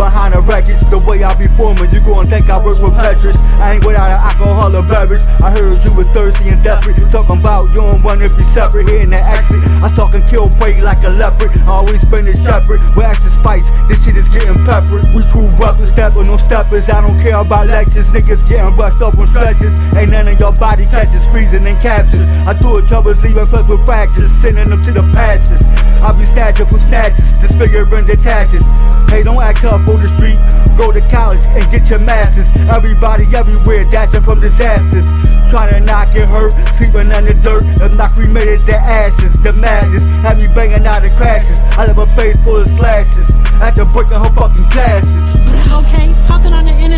behind the records. The way I be forming, you gon' think I work for Petrus. I ain't without an alcohol or beverage. I heard you was thirsty and desperate. Talking about you don't wanna be separate in the exit. I talking kill break like a leopard. I always been a shepherd with extra spice. This shit is getting peppered. We true weapons, stepping no steppers. I don't care about lectures. Niggas getting rushed up on stretches. Ain't none of your body catches, freezing and captures. I do it troubles, leaving plus with fractures, sending them to the patches. I be snatching for snatches, disfiguring detaches. Hey, don't act tough on the street. Go to college and get your masters. Everybody everywhere dashing from disasters. Trying to not get hurt, sleeping in the dirt. If not cremated, the ashes, the madness. Have me banging out the crashes. I live a face full of slashes. After breaking her fucking glasses. Okay, talking on the internet,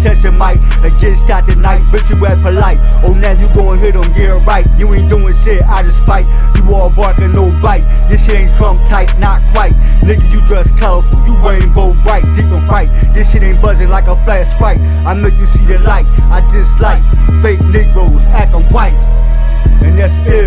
Your mic or get shot tonight, Bitch, you act polite. Oh, now you gon' hit get it right. You ain't doing shit out of spite. You all barking, no bite. This shit ain't Trump tight, not quite. Nigga, you dress colorful, you rainbow bright, deep in fright. This shit ain't buzzing like a flash sprite. I make you see the light. I dislike fake Negroes acting white, and that's real.